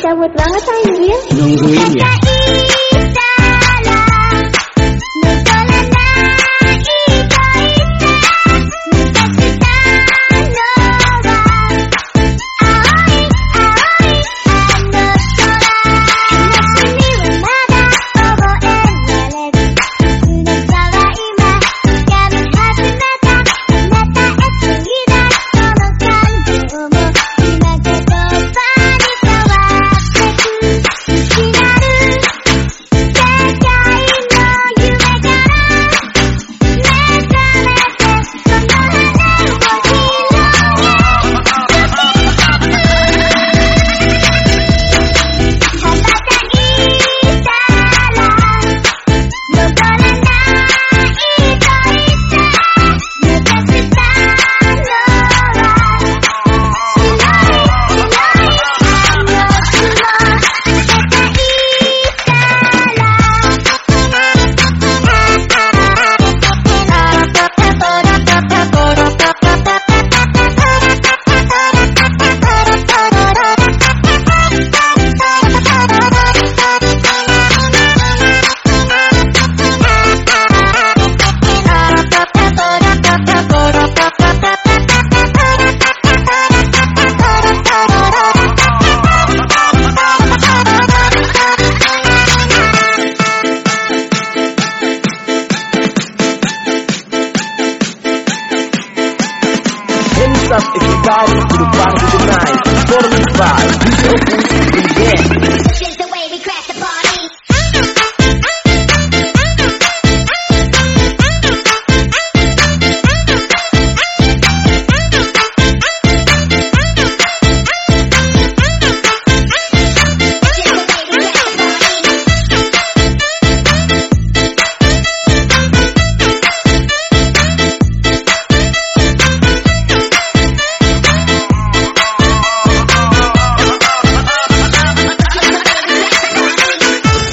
Cabut banget anjir. Nungguin ya. Hands up everybody to the party tonight.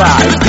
vibe.